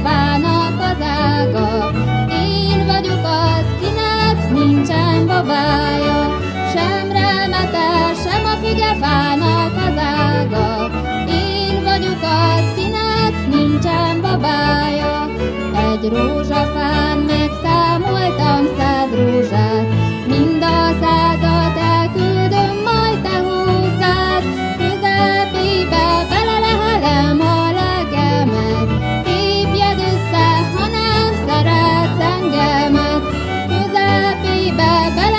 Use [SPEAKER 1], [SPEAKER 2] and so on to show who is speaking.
[SPEAKER 1] Fügefának az ága. Én vagyok az, kinek nincsen babája, sem remete, sem a fügefának az ága. Én vagyok az, kinek nincsen babája, egy rózsafán megszámoltam száz rózsát, baba